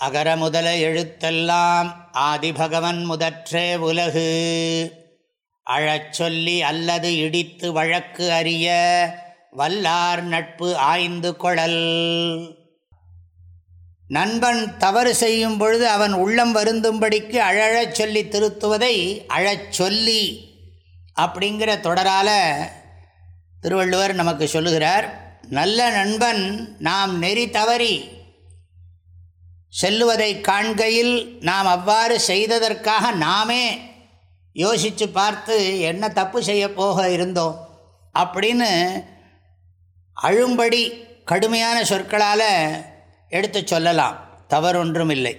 அகர முதல எழுத்தெல்லாம் ஆதிபகவன் முதற்றே உலகு. அழச்சொல்லி அல்லது இடித்து வழக்கு அறிய வல்லார் நட்பு ஆய்ந்து கொழல் நண்பன் தவறு செய்யும் பொழுது அவன் உள்ளம் வருந்தும்படிக்கு அழழச் சொல்லி திருத்துவதை அழச்சொல்லி அப்படிங்கிற தொடரால் திருவள்ளுவர் நமக்கு சொல்லுகிறார் நல்ல நண்பன் நாம் நெறி தவறி செல்லுவதை காண்கையில் நாம் அவ்வாறு செய்ததற்காக நாமே யோசித்து பார்த்து என்ன தப்பு செய்ய போக இருந்தோம் அப்படின்னு அழும்படி கடுமையான சொற்களால் எடுத்து சொல்லலாம். தவறொன்றும் இல்லை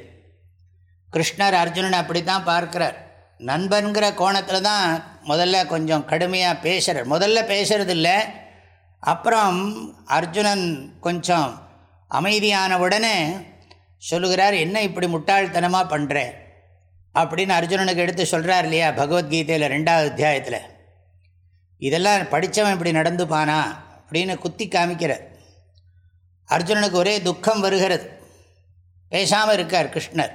கிருஷ்ணர் அர்ஜுனன் அப்படி தான் பார்க்குறார். நண்பன்கிற கோணத்தில் தான் முதல்ல கொஞ்சம் கடுமையாக பேசுகிறார் முதல்ல பேசுகிறது இல்லை அப்புறம் அர்ஜுனன் கொஞ்சம் அமைதியான உடனே சொல்லுகிறார் என்ன இப்படி முட்டாள்தனமாக பண்ணுற அப்படின்னு அர்ஜுனனுக்கு எடுத்து சொல்கிறார் இல்லையா பகவத்கீதையில் ரெண்டாவது அத்தியாயத்தில். இதெல்லாம் படித்தவன் இப்படி நடந்துப்பானா? அப்படின்னு குத்தி காமிக்கிறார். அர்ஜுனனுக்கு ஒரே துக்கம் வருகிறது. பேசாமல் இருக்கார் கிருஷ்ணர்.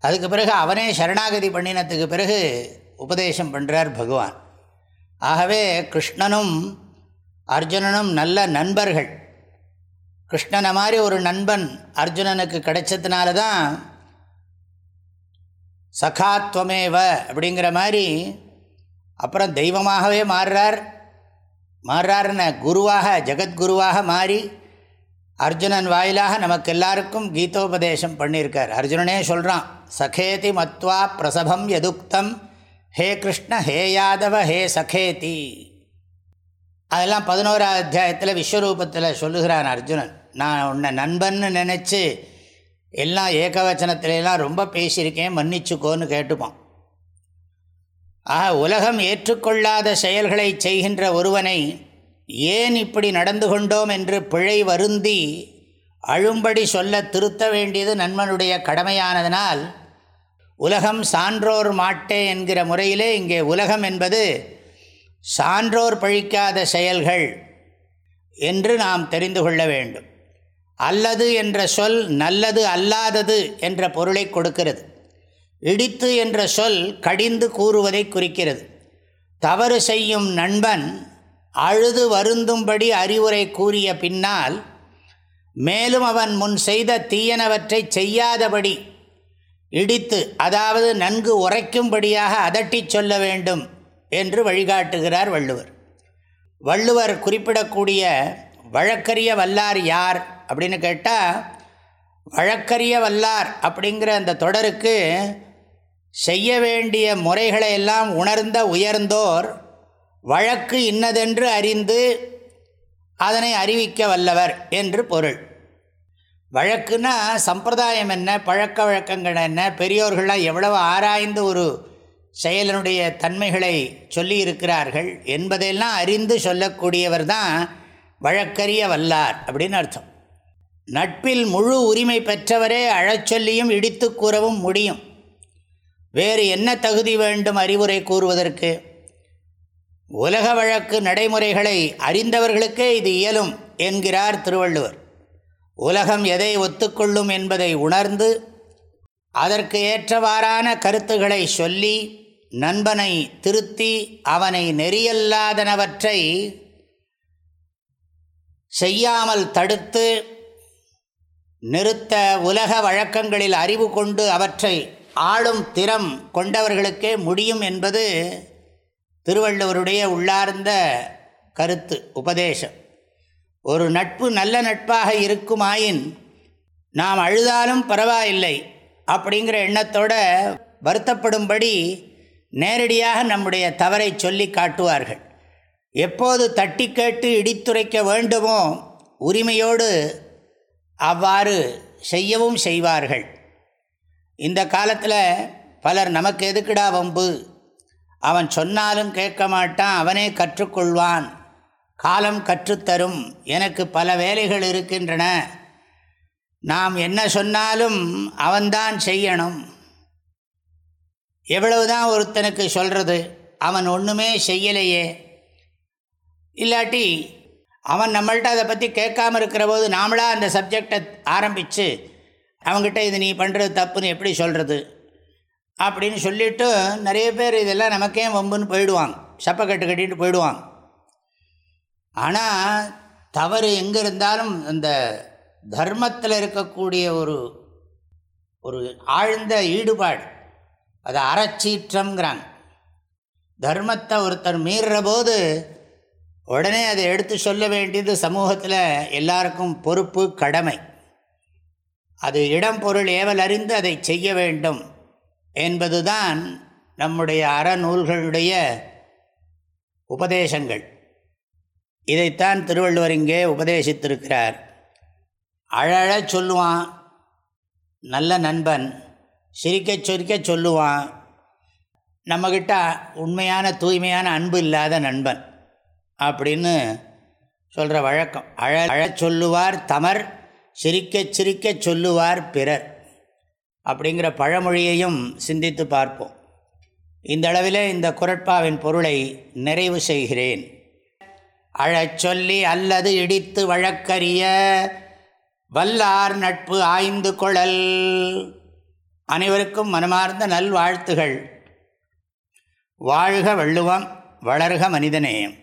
அதுக்கு பிறகு அவனே சரணாகதி பண்ணினத்துக்கு பிறகு உபதேசம் பண்ணுறார் பகவான். ஆகவே கிருஷ்ணனும் அர்ஜுனனும் நல்ல நண்பர்கள். கிருஷ்ணனை மாதிரி ஒரு நண்பன் அர்ஜுனனுக்கு கிடைச்சதுனால தான் சகாத்வமேவ அப்படிங்கிற மாதிரி அப்புறம் தெய்வமாகவே மாறுறார். மாறுறாருன்னு குருவாக ஜெகத்குருவாக மாறி அர்ஜுனன் வாயிலாக நமக்கு எல்லாருக்கும் கீதோபதேசம் பண்ணியிருக்கார். அர்ஜுனனே சொல்கிறான் சகேதி மத்வா பிரசபம் எதுக்தம் ஹே கிருஷ்ண ஹே யாதவ ஹே சகேதி. அதெல்லாம் பதினோரா அத்தியாயத்தில் விஸ்வரூபத்தில் சொல்லுகிறான் அர்ஜுனன். நான் உன்னை நண்பன்னு நினச்சி எல்லாம் ஏகவச்சனத்திலலாம் ரொம்ப பேசியிருக்கேன் மன்னிச்சுக்கோன்னு கேட்டுப்பான். ஆக உலகம் ஏற்றுக்கொள்ளாத செயல்களை செய்கின்ற ஒருவனை ஏன் இப்படி நடந்து கொண்டோம் என்று பிழை வருந்தி அழும்படி சொல்ல திருத்த வேண்டியது நண்பனுடைய கடமையானதனால் உலகம் சான்றோர் மாட்டே என்கிற முறையிலே இங்கே உலகம் என்பது சான்றோர் பழிக்காத செயல்கள் என்று நாம் தெரிந்து கொள்ள வேண்டும். அல்லது என்ற சொல் நல்லது அல்லாதது என்ற பொருளை கொடுக்கிறது. இடித்து என்ற சொல் கடிந்து கூறுவதை குறிக்கிறது. தவறு செய்யும் நண்பன் அழுது வருந்தும்படி அறிவுரை கூறிய பின்னால் மேலும் அவன் முன் செய்த தீயனவற்றை செய்யாதபடி இடித்து அதாவது நன்கு உரைக்கும்படியாக அதட்டி சொல்ல வேண்டும் என்று வழிகாட்டுகிறார் வள்ளுவர். வள்ளுவர் குறிப்பிடக்கூடிய வழக்கறிய வல்லார் யார் அப்படின்னு கேட்டால் வழக்கறிய வல்லார் அப்படிங்கிற அந்த தொடருக்கு செய்ய வேண்டிய முறைகளை எல்லாம் உணர்ந்த உயர்ந்தோர் வழக்கு இன்னதென்று அறிந்து அதனை அறிவிக்க வல்லவர் என்று பொருள். வழக்குன்னா சம்பிரதாயம் என்ன பழக்க வழக்கங்கள் என்ன பெரியோர்கள்லாம் எவ்வளவு ஆராய்ந்து ஒரு செயலனுடைய தன்மைகளை சொல்லி இருக்கிறார்கள் என்பதையெல்லாம் அறிந்து சொல்லக்கூடியவர் தான் வழக்கறிய வல்லார் அப்படின்னு அர்த்தம். நட்பில் முழு உரிமை பெற்றவரே அழச்சொல்லியும் இடித்து கூறவும் முடியும். வேறு என்ன தகுதி வேண்டும் அறிவுரை கூறுவதற்கு? உலக வழக்கு நடைமுறைகளை அறிந்தவர்களுக்கே இது இயலும் என்கிறார் திருவள்ளுவர். உலகம் எதை ஒத்துக்கொள்ளும் என்பதை உணர்ந்து அதற்கு ஏற்றவாறான கருத்துக்களை சொல்லி நண்பனை திருத்தி அவனை நெறியல்லாதனவற்றை செய்யாமல் தடுத்து நிறுத்த உலக வழக்கங்களில் அறிவு கொண்டு அவற்றை ஆளும் திறம் கொண்டவர்களுக்கே முடியும் என்பது திருவள்ளுவருடைய உள்ளார்ந்த கருத்து உபதேசம். ஒரு நட்பு நல்ல நட்பாக இருக்குமாயின் நாம் அழுதாலும் பரவாயில்லை அப்படிங்கிற எண்ணத்தோட வருத்தப்படும்படி நேரடியாக நம்முடைய தவறை சொல்லி காட்டுவார்கள். எப்போது தட்டி கேட்டு இடித்துரைக்க வேண்டுமோ உரிமையோடு அவ்வாறு செய்யவும் செய்வார்கள். இந்த காலத்தில் பலர் நமக்கு எதுக்குடா வம்பு? அவன் சொன்னாலும் கேட்க மாட்டான் அவனே கற்றுக்கொள்வான். காலம் கற்றுத்தரும் எனக்கு பல வேலைகள் இருக்கின்றன. நாம் என்ன சொன்னாலும் அவன்தான் செய்யணும். எவ்வளவுதான் ஒருத்தனுக்கு சொல்கிறது அவன் ஒன்றுமே செய்யலையே. இல்லாட்டி அவன் நம்மள்கிட்ட அதை பற்றி கேட்காம இருக்கிற போது நாமளாக அந்த சப்ஜெக்டை ஆரம்பித்து அவங்ககிட்ட இது நீ பண்ணுறது தப்புன்னு எப்படி சொல்கிறது அப்படின்னு சொல்லிவிட்டு நிறைய பேர் இதெல்லாம் நமக்கே வம்புன்னு போயிடுவாங்க. சப்பக்கட்டு கட்டிட்டு போயிடுவாங்க. ஆனால் தவறு எங்கே இருந்தாலும் அந்த தர்மத்தில் இருக்கக்கூடிய ஒரு ஒரு ஆழ்ந்த ஈடுபாடு அது அறச்சீற்றம்ங்கிறாங்க. தர்மத்தை ஒருத்தர் மீறுற போது உடனே அதை எடுத்து சொல்ல வேண்டியது சமூகத்தில் எல்லாருக்கும் பொறுப்பு கடமை. அது இடம் பொருள் ஏவல் அறிந்து அதை செய்ய வேண்டும் என்பதுதான் நம்முடைய அறநூல்களுடைய உபதேசங்கள். இதைத்தான் திருவள்ளுவர் இங்கே உபதேசித்திருக்கிறார். அழழ சொல்லுவான் நல்ல நண்பன் சிரிக்க சிரிக்க சொல்லுவான். நம்மக்கிட்ட உண்மையான தூய்மையான அன்பு இல்லாத நண்பன். அப்படின்னு சொல்கிற வழக்கம். அழ அழ சொல்லுவார் தமர் சிரிக்க சிரிக்க சொல்லுவார் பிறர் அப்படிங்கிற பழமொழியையும் சிந்தித்து பார்ப்போம். இந்த அளவில் இந்த குரட்பாவின் பொருளை நிறைவு செய்கிறேன். அழச் சொல்லி அல்லது இடித்து வழக்கறிய வல்லார் நட்பு ஆய்ந்து கொழல். அனைவருக்கும் மனமார்ந்த நல்வாழ்த்துகள். வாழ்க வள்ளுவம் வளர்க மனிதநேயம்